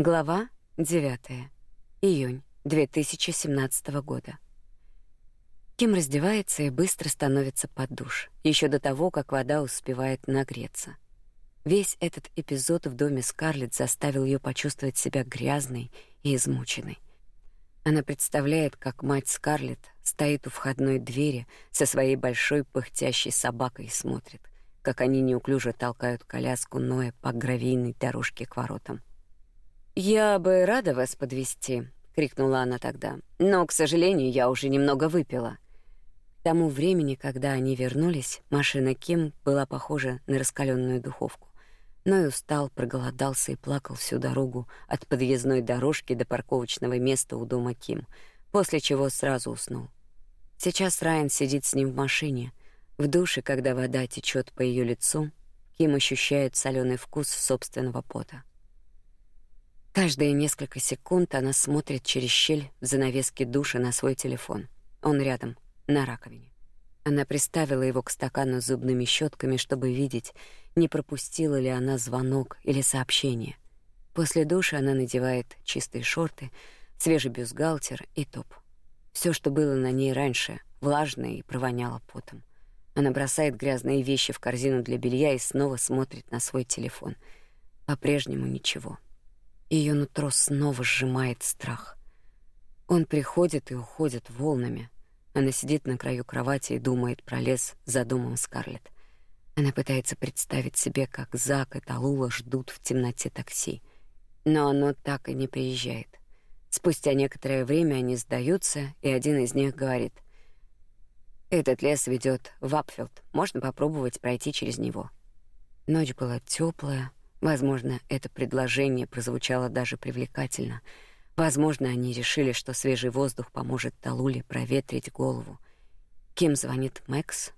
Глава 9. Июнь 2017 года. Ким раздевается и быстро становится под душ, еще до того, как вода успевает нагреться. Весь этот эпизод в доме Скарлетт заставил ее почувствовать себя грязной и измученной. Она представляет, как мать Скарлетт стоит у входной двери со своей большой пыхтящей собакой и смотрит, как они неуклюже толкают коляску Ноя по гравийной дорожке к воротам. «Я бы рада вас подвести, крикнула она тогда. «Но, к сожалению, я уже немного выпила». К тому времени, когда они вернулись, машина Ким была похожа на раскаленную духовку. Но и устал, проголодался и плакал всю дорогу от подъездной дорожки до парковочного места у дома Ким, после чего сразу уснул. Сейчас Райан сидит с ним в машине. В душе, когда вода течет по ее лицу, Ким ощущает соленый вкус собственного пота. Каждые несколько секунд она смотрит через щель в занавеске душа на свой телефон. Он рядом, на раковине. Она приставила его к стакану с зубными щетками, чтобы видеть, не пропустила ли она звонок или сообщение. После душа она надевает чистые шорты, свежий бюстгальтер и топ. Все, что было на ней раньше, влажное и провоняло потом. Она бросает грязные вещи в корзину для белья и снова смотрит на свой телефон. По-прежнему ничего. Ее нутро снова сжимает страх. Он приходит и уходит волнами. Она сидит на краю кровати и думает про лес за домом Скарлетт. Она пытается представить себе, как Зак и Талула ждут в темноте такси. Но оно так и не приезжает. Спустя некоторое время они сдаются, и один из них говорит: "Этот лес ведет в Апфилд. Можно попробовать пройти через него". Ночь была теплая, Возможно, это предложение прозвучало даже привлекательно. Возможно, они решили, что свежий воздух поможет Талуле проветрить голову. Кем звонит Мэкс?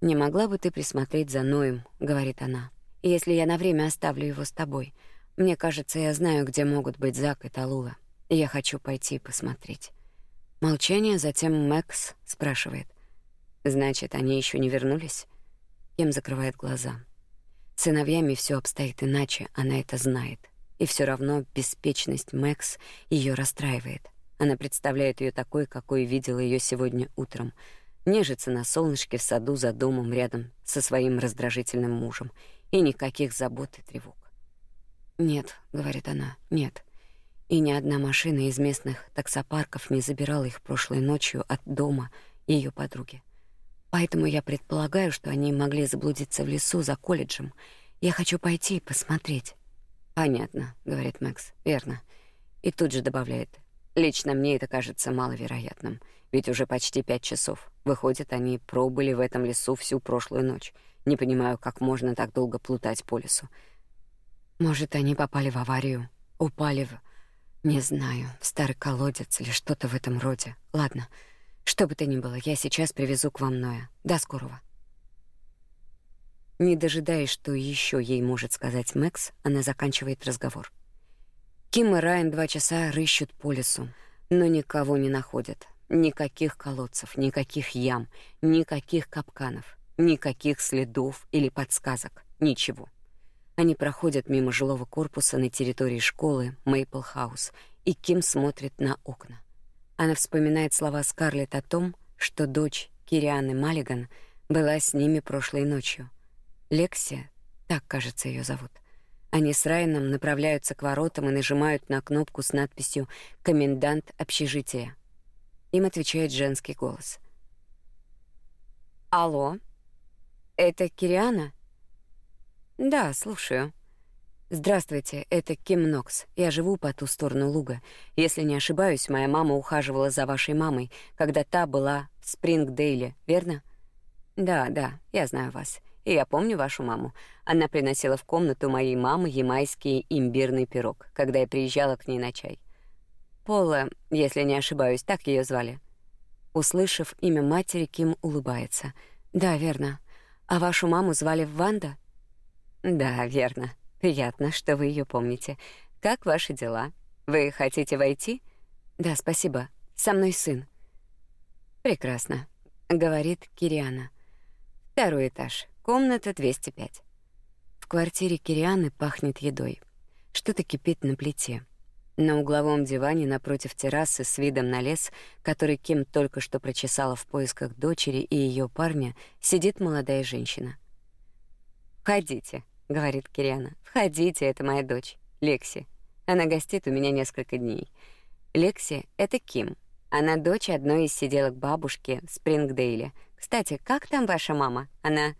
«Не могла бы ты присмотреть за Ноем?» — говорит она. «Если я на время оставлю его с тобой. Мне кажется, я знаю, где могут быть Зак и Талула. Я хочу пойти посмотреть». Молчание, затем Мэкс спрашивает. «Значит, они еще не вернулись?» Кем закрывает глаза. С сыновьями все обстоит иначе, она это знает. И все равно беспечность Мэкс ее расстраивает. Она представляет ее такой, какой видела ее сегодня утром. Нежится на солнышке в саду за домом рядом со своим раздражительным мужем. И никаких забот и тревог. «Нет», — говорит она, — «нет». И ни одна машина из местных таксопарков не забирала их прошлой ночью от дома ее подруги. Поэтому я предполагаю, что они могли заблудиться в лесу за колледжем. Я хочу пойти и посмотреть. Понятно, говорит Макс. Верно. И тут же добавляет: Лично мне это кажется маловероятным, ведь уже почти пять часов. Выходит, они пробыли в этом лесу всю прошлую ночь. Не понимаю, как можно так долго плутать по лесу. Может, они попали в аварию, упали в не знаю, в старый колодец или что-то в этом роде. Ладно. Что бы то ни было, я сейчас привезу к вам Ноя. До скорого. Не дожидаясь, что еще ей может сказать Мэкс, она заканчивает разговор. Ким и Райан два часа рыщут по лесу, но никого не находят. Никаких колодцев, никаких ям, никаких капканов, никаких следов или подсказок, ничего. Они проходят мимо жилого корпуса на территории школы Мейпл Хаус, и Ким смотрит на окна. Она вспоминает слова Скарлетт о том, что дочь Кирианы Маллиган была с ними прошлой ночью. Лексия, так, кажется, ее зовут. Они с Райаном направляются к воротам и нажимают на кнопку с надписью «Комендант общежития». Им отвечает женский голос. «Алло, это Кириана?» «Да, слушаю». Здравствуйте, это Ким Нокс. Я живу по ту сторону луга. Если не ошибаюсь, моя мама ухаживала за вашей мамой, когда та была в Спрингдейле, верно? Да, да, я знаю вас. И я помню вашу маму. Она приносила в комнату моей мамы ямайский имбирный пирог, когда я приезжала к ней на чай. Пола, если не ошибаюсь, так ее звали. Услышав имя матери, Ким улыбается. Да, верно. А вашу маму звали Ванда? Да, верно. Приятно, что вы ее помните. Как ваши дела? Вы хотите войти? Да, спасибо. Со мной сын. Прекрасно, говорит Кириана. Второй этаж. Комната 205. В квартире Кирианы пахнет едой. Что-то кипит на плите. На угловом диване напротив террасы с видом на лес, который Ким только что прочесала в поисках дочери и ее парня, сидит молодая женщина. «Входите», — говорит Кириана. «Входите, это моя дочь, Лекси. Она гостит у меня несколько дней. Лекси — это Ким. Она дочь одной из сиделок бабушки в Спрингдейле. Кстати, как там ваша мама? Она...»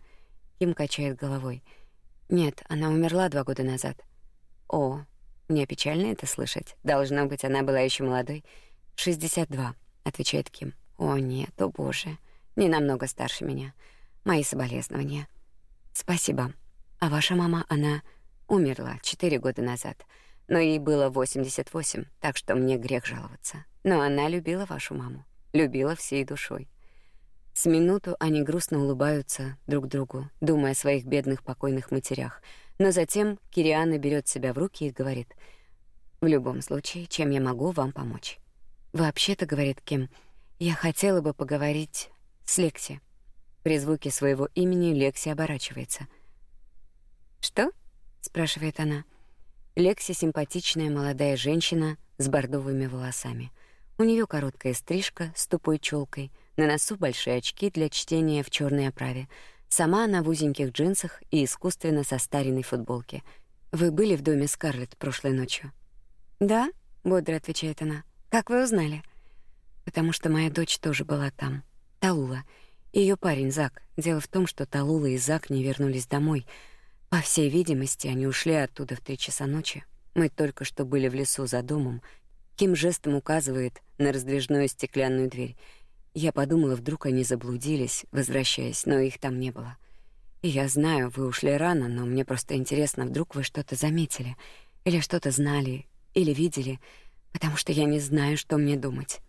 Ким качает головой. «Нет, она умерла два года назад». «О, мне печально это слышать. Должно быть, она была еще молодой. 62, отвечает Ким. О нет, о боже. Не намного старше меня. Мои соболезнования. Спасибо. А ваша мама, она умерла четыре года назад. Но ей было 88, так что мне грех жаловаться. Но она любила вашу маму. Любила всей душой. С минуту они грустно улыбаются друг другу, думая о своих бедных покойных матерях — но затем Кириана берет себя в руки и говорит: "В любом случае, чем я могу вам помочь?" "Вообще-то", говорит Ким, "я хотела бы поговорить с Лекси". При звуке своего имени Лекси оборачивается. "Что?" спрашивает она. Лекси симпатичная молодая женщина с бордовыми волосами. У нее короткая стрижка с тупой челкой, на носу большие очки для чтения в черной оправе. Сама она в узеньких джинсах и искусственно состаренной футболке. Вы были в доме Скарлетт прошлой ночью? Да, бодро отвечает она. Как вы узнали? Потому что моя дочь тоже была там. Талула. Ее парень Зак. Дело в том, что Талула и Зак не вернулись домой. По всей видимости, они ушли оттуда в три часа ночи. Мы только что были в лесу за домом. Ким жестом указывает на раздвижную стеклянную дверь. Я подумала, вдруг они заблудились, возвращаясь, но их там не было. И я знаю, вы ушли рано, но мне просто интересно, вдруг вы что-то заметили или что-то знали или видели, потому что я не знаю, что мне думать.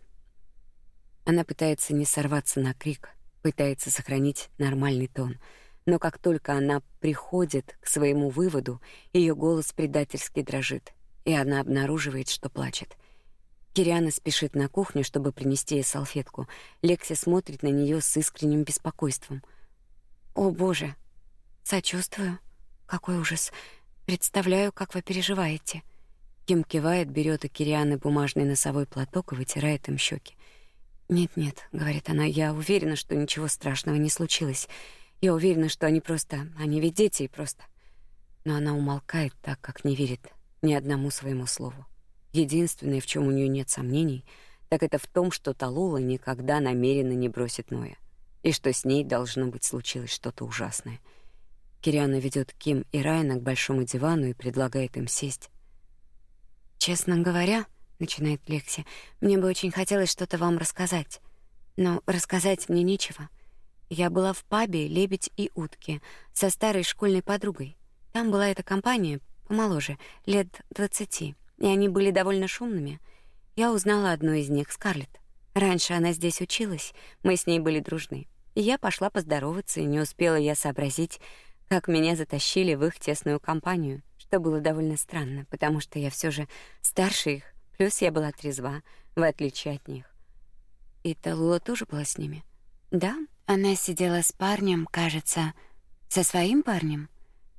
Она пытается не сорваться на крик, пытается сохранить нормальный тон, но как только она приходит к своему выводу, ее голос предательски дрожит, и она обнаруживает, что плачет. Кириана спешит на кухню, чтобы принести ей салфетку. Лекси смотрит на нее с искренним беспокойством. О, боже. Сочувствую. Какой ужас. Представляю, как вы переживаете. Ким кивает, берет у Кирианы бумажный носовой платок и вытирает им щеки. Нет-нет, говорит она. Я уверена, что ничего страшного не случилось. Я уверена, что они просто, они ведь дети и просто. Но она умолкает, так как не верит ни одному своему слову. Единственное, в чем у нее нет сомнений, так это в том, что Талула никогда намеренно не бросит Ноя, и что с ней должно быть случилось что-то ужасное. Кириана ведет Ким и Райана к большому дивану и предлагает им сесть. Честно говоря, начинает Лекси, мне бы очень хотелось что-то вам рассказать, но рассказать мне нечего. Я была в пабе Лебедь и утки со старой школьной подругой. Там была эта компания помоложе, лет двадцати и они были довольно шумными. Я узнала одну из них, Скарлетт. Раньше она здесь училась, мы с ней были дружны. И я пошла поздороваться, и не успела я сообразить, как меня затащили в их тесную компанию, что было довольно странно, потому что я все же старше их, плюс я была трезва, в отличие от них. И Талула тоже была с ними. Да, она сидела с парнем, кажется, со своим парнем.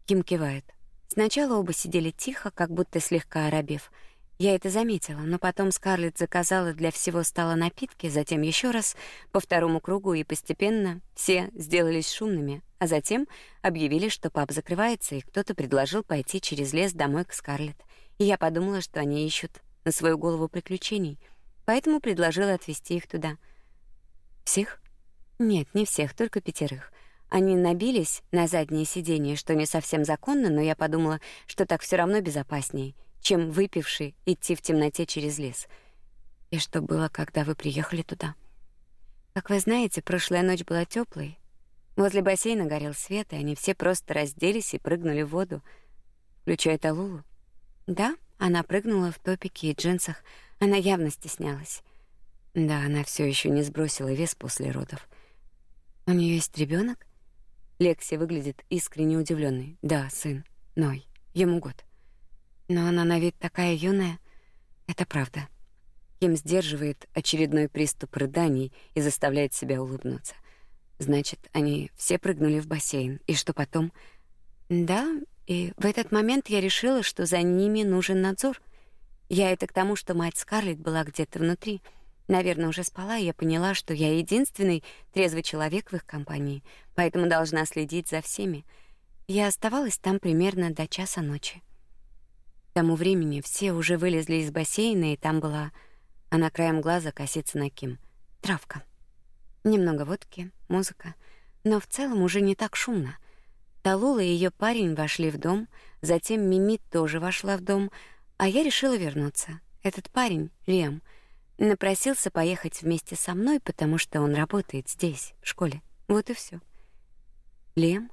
Ким кивает. Сначала оба сидели тихо, как будто слегка оробев. Я это заметила, но потом Скарлетт заказала для всего стола напитки, затем еще раз, по второму кругу, и постепенно все сделались шумными, а затем объявили, что паб закрывается, и кто-то предложил пойти через лес домой к Скарлетт. И я подумала, что они ищут на свою голову приключений, поэтому предложила отвезти их туда. Всех? Нет, не всех, только пятерых. Они набились на заднее сиденье, что не совсем законно, но я подумала, что так все равно безопаснее, чем выпивший идти в темноте через лес. И что было, когда вы приехали туда? Как вы знаете, прошлая ночь была теплой. Возле бассейна горел свет, и они все просто разделись и прыгнули в воду, включая Талулу. Да, она прыгнула в топике и джинсах. Она явно стеснялась. Да, она все еще не сбросила вес после родов. У нее есть ребенок? Лекси выглядит искренне удивленной. Да, сын, Ной, ему год. Но она на вид такая юная. Это правда. Ким сдерживает очередной приступ рыданий и заставляет себя улыбнуться. Значит, они все прыгнули в бассейн. И что потом? Да, И в этот момент я решила, что за ними нужен надзор. Я это к тому, что мать Скарлетт была где-то внутри. Наверное, уже спала, и я поняла, что я единственный трезвый человек в их компании, поэтому должна следить за всеми. Я оставалась там примерно до часа ночи. К тому времени все уже вылезли из бассейна, и там была... Она краем глаза косится на Ким. Травка. Немного водки, музыка, но в целом уже не так шумно. Талула и ее парень вошли в дом, затем Мими тоже вошла в дом, а я решила вернуться. Этот парень, Лем, напросился поехать вместе со мной, потому что он работает здесь, в школе. Вот и все. Лем?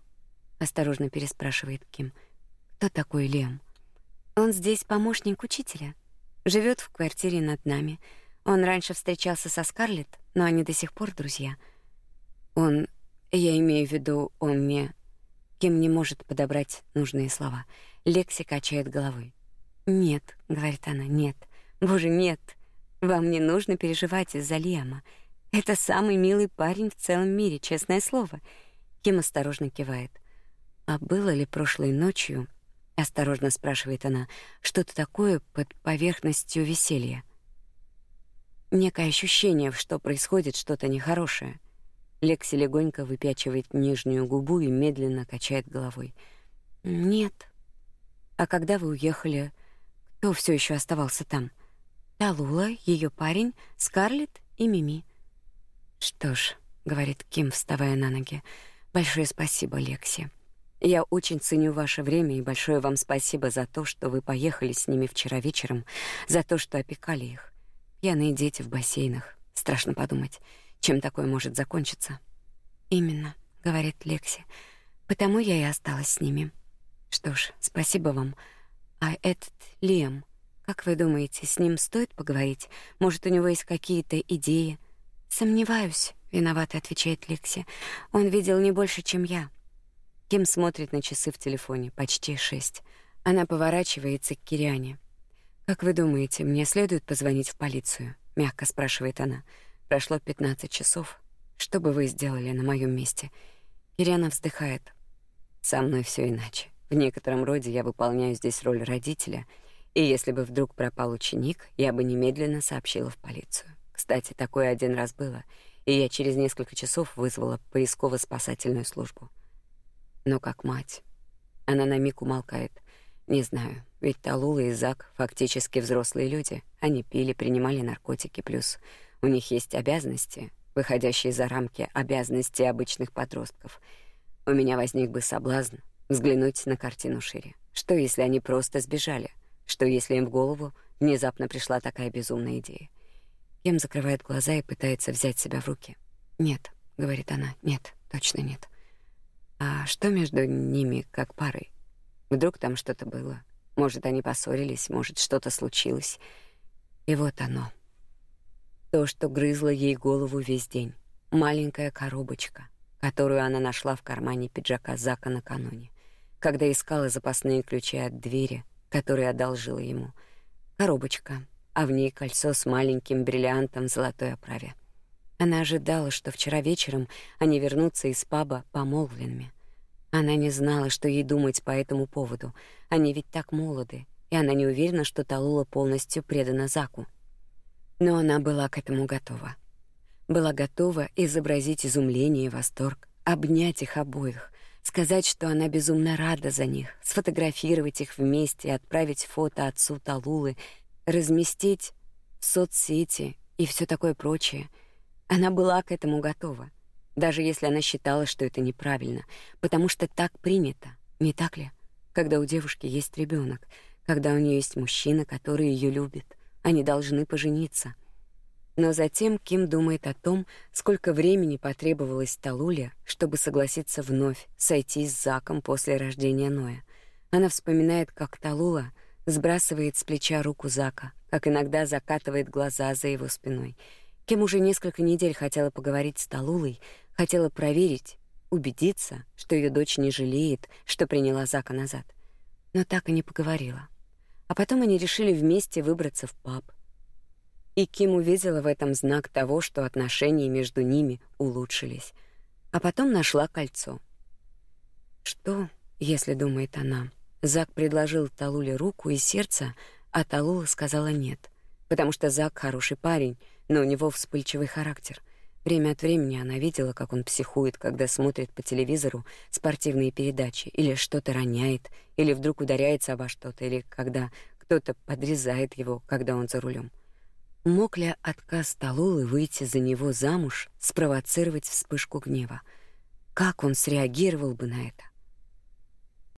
осторожно переспрашивает Ким. Кто такой Лем? Он здесь помощник учителя. живет в квартире над нами. Он раньше встречался со Скарлетт, но они до сих пор друзья. Он, я имею в виду, он мне Ким не может подобрать нужные слова. Лекси качает головой. Нет, говорит она. Нет. Боже, нет. Вам не нужно переживать из-за Лиама. Это самый милый парень в целом мире, честное слово. Ким осторожно кивает. А было ли прошлой ночью, осторожно спрашивает она, что-то такое под поверхностью веселья? Некое ощущение, что происходит что-то нехорошее. Лекси легонько выпячивает нижнюю губу и медленно качает головой. Нет. А когда вы уехали, кто все еще оставался там? Талула, ее парень, Скарлетт и Мими. Что ж, говорит Ким, вставая на ноги. Большое спасибо, Лекси. Я очень ценю ваше время и большое вам спасибо за то, что вы поехали с ними вчера вечером, за то, что опекали их. Пьяные дети в бассейнах. Страшно подумать, чем такое может закончиться. Именно, говорит Лекси. Потому я и осталась с ними. Что ж, спасибо вам. А этот Лем, как вы думаете, с ним стоит поговорить? Может, у него есть какие-то идеи? Сомневаюсь, виновато отвечает Лекси. Он видел не больше, чем я. Ким смотрит на часы в телефоне, почти шесть. Она поворачивается к Кириане. Как вы думаете, мне следует позвонить в полицию? мягко спрашивает она. Прошло 15 часов. Что бы вы сделали на моем месте? Кириана вздыхает. Со мной все иначе. В некотором роде я выполняю здесь роль родителя, и если бы вдруг пропал ученик, я бы немедленно сообщила в полицию. Кстати, такое один раз было, и я через несколько часов вызвала поисково-спасательную службу. Но как мать, она на миг умолкает. Не знаю, ведь Талула и Зак фактически взрослые люди. Они пили, принимали наркотики, плюс у них есть обязанности, выходящие за рамки обязанностей обычных подростков. У меня возник бы соблазн взглянуть на картину шире. Что если они просто сбежали? Что если им в голову внезапно пришла такая безумная идея? Кем закрывает глаза и пытается взять себя в руки. "Нет", говорит она. "Нет, точно нет". А что между ними как парой? Вдруг там что-то было? Может, они поссорились, может, что-то случилось. И вот оно. То, что грызло ей голову весь день. Маленькая коробочка, которую она нашла в кармане пиджака Зака накануне когда искала запасные ключи от двери, которые одолжила ему. Коробочка, а в ней кольцо с маленьким бриллиантом в золотой оправе. Она ожидала, что вчера вечером они вернутся из паба помолвленными. Она не знала, что ей думать по этому поводу. Они ведь так молоды, и она не уверена, что Талула полностью предана Заку. Но она была к этому готова. Была готова изобразить изумление и восторг, обнять их обоих, сказать, что она безумно рада за них, сфотографировать их вместе, отправить фото отцу Талулы, разместить в соцсети и все такое прочее. Она была к этому готова, даже если она считала, что это неправильно, потому что так принято, не так ли? Когда у девушки есть ребенок, когда у нее есть мужчина, который ее любит, они должны пожениться — но затем Ким думает о том, сколько времени потребовалось Талуле, чтобы согласиться вновь сойти с Заком после рождения Ноя. Она вспоминает, как Талула сбрасывает с плеча руку Зака, как иногда закатывает глаза за его спиной. Ким уже несколько недель хотела поговорить с Талулой, хотела проверить, убедиться, что ее дочь не жалеет, что приняла Зака назад. Но так и не поговорила. А потом они решили вместе выбраться в паб, и Ким увидела в этом знак того, что отношения между ними улучшились. А потом нашла кольцо. Что, если думает она, Зак предложил Талуле руку и сердце, а Талула сказала нет, потому что Зак хороший парень, но у него вспыльчивый характер. Время от времени она видела, как он психует, когда смотрит по телевизору спортивные передачи, или что-то роняет, или вдруг ударяется обо что-то, или когда кто-то подрезает его, когда он за рулем. Мог ли отказ Талулы выйти за него замуж спровоцировать вспышку гнева? Как он среагировал бы на это?